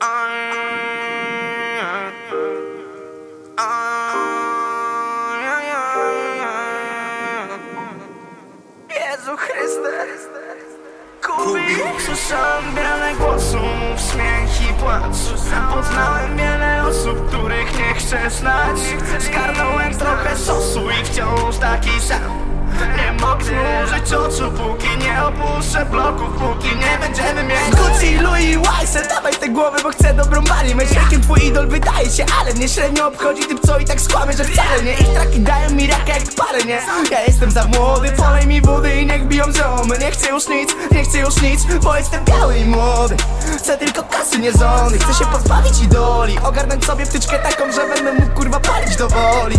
Jezu Chryste Kubi Słyszałem wiele głosów, śmiech i płacz Poznałem wiele osób, których nie chcę znać. Skarnąłem trochę sosu i wciąż taki sam. Nie mogę złożyć oczu, póki nie opuszczę bloków Póki nie będziemy mieć Gucci, Louis, Wise Dawaj te głowy, bo chcę dobrą bani Mej świadkiem twój idol wydaje się, ale mnie średnio obchodzi Typ co i tak skłamie, że wcale nie. Ich traki dają mi raka jak parę, nie? Ja jestem za młody, polej mi wody i niech biją ziomy Nie chcę już nic, nie chcę już nic, bo jestem biały i młody. Chcę tylko kasy, nie żony Chcę się pozbawić idoli. Ogarnąć sobie wtyczkę taką, że będę mógł kurwa palić do woli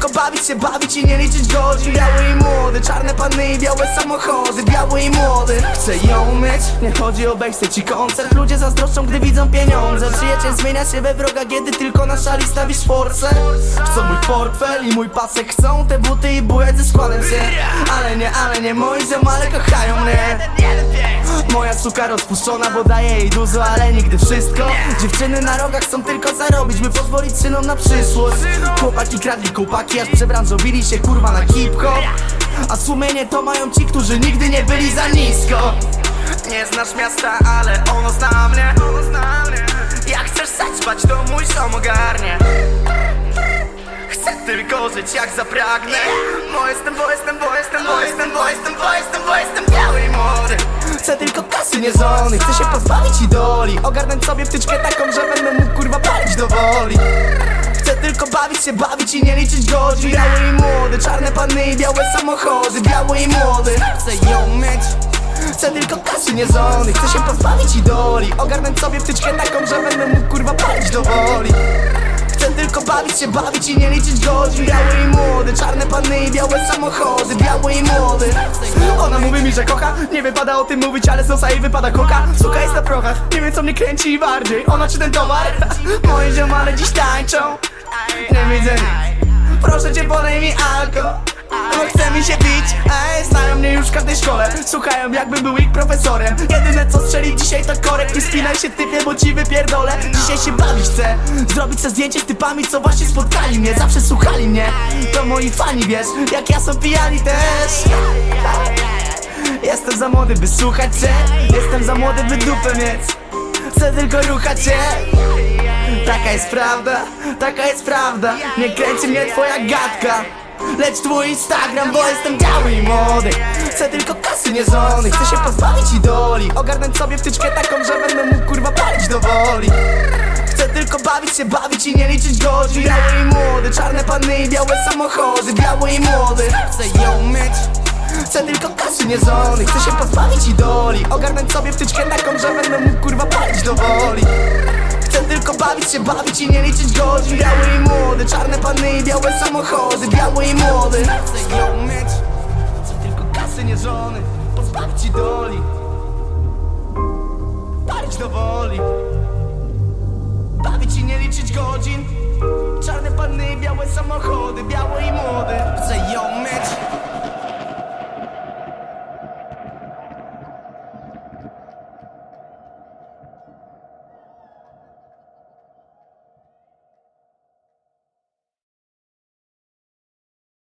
tylko bawić się, bawić i nie liczyć godzin. Biały i młody, czarne panny i białe samochody. Biały i młody, chcę ją mieć. Nie chodzi o backstage i koncert. Ludzie zazdroszczą, gdy widzą pieniądze. Przyjaciel zmienia się we wroga, kiedy tylko na szali stawisz force. Chcą mój portfel i mój pasek. Chcą te buty i bułek ze składem się. Ale nie, ale nie, moi ziomale kochają mnie suka rozpuszczona, bo daje jej dużo, ale nigdy wszystko. Dziewczyny na rogach chcą tylko zarobić, by pozwolić synom na przyszłość. Chłopaki kradli kołpaki, aż przebranżowili się kurwa na hip-hop A sumienie to mają ci, którzy nigdy nie byli za nisko. Nie znasz miasta, ale ono zna mnie. Jak chcesz zaćpać, to mój som ogarnie. Chcę tylko żyć jak zapragnę. Bo jestem, bo jestem, bo jestem, bo jestem, bo jestem, bo jestem, bo jestem biały tylko kasy nie żony Chcę się pozbawić idoli. Ogarnąć sobie wtyczkę taką, że będę mógł kurwa palić do woli. Chcę tylko bawić się, bawić i nie liczyć godzin. Biały i młody, czarne panny i białe samochody. Biały i młody Chcę ją mieć. Chcę tylko kasy nie żony Chcę się pozbawić idoli. Ogarnąć sobie wtyczkę taką, że będę mógł kurwa palić do woli tylko bawić się, bawić i nie liczyć godzin. Biały i młody, czarne panny i białe samochody Biały i młody Ona mówi mi, że kocha, nie wypada o tym mówić Ale z nosa jej wypada koka, suka jest na prochach Nie wiem co mnie kręci bardziej, ona czy ten towar Moje ziomale dziś tańczą. Nie widzę nic. Proszę cię podaj mi alko bo chce mi się bić, ej, znają mnie w każdej szkole. Słuchają jakbym był ich profesorem. Jedyne co strzeli dzisiaj to korek. Nie spinaj się typie, bo ci wypierdolę. Dzisiaj się bawić chcę. Zrobić sobie zdjęcie z typami, co właśnie spotkali mnie. Zawsze słuchali mnie. To moi fani, wiesz. Jak ja są pijani też. Jestem za młody, by słuchać cię. Jestem za młody, by dupę mieć. Chcę tylko ruchać się. Taka jest prawda, taka jest prawda. Nie kręci mnie twoja gadka Lecz twój Instagram, bo jestem biały i młody. Chcę tylko kasy nie żony Chcę się pozbawić idoli. Ogarnąć sobie wtyczkę taką, że będę mógł kurwa palić do woli. Chcę tylko bawić się, bawić i nie liczyć godzin. Biały i młody, czarne panny i białe samochody. Biały i młody Chcę ją mieć Chcę tylko kasy nie żony Chcę się pozbawić idoli. Ogarnąć sobie wtyczkę taką, że będę mógł kurwa palić do woli się, bawić i nie liczyć godzin. Biały i młody, czarne panny i białe samochody. Biały i młody Chcę ją mieć Chcę tylko kasy nie żony Pozbawić idoli Palić do woli. Bawić i nie liczyć godzin. Czarne panny białe samochody. Biały i młody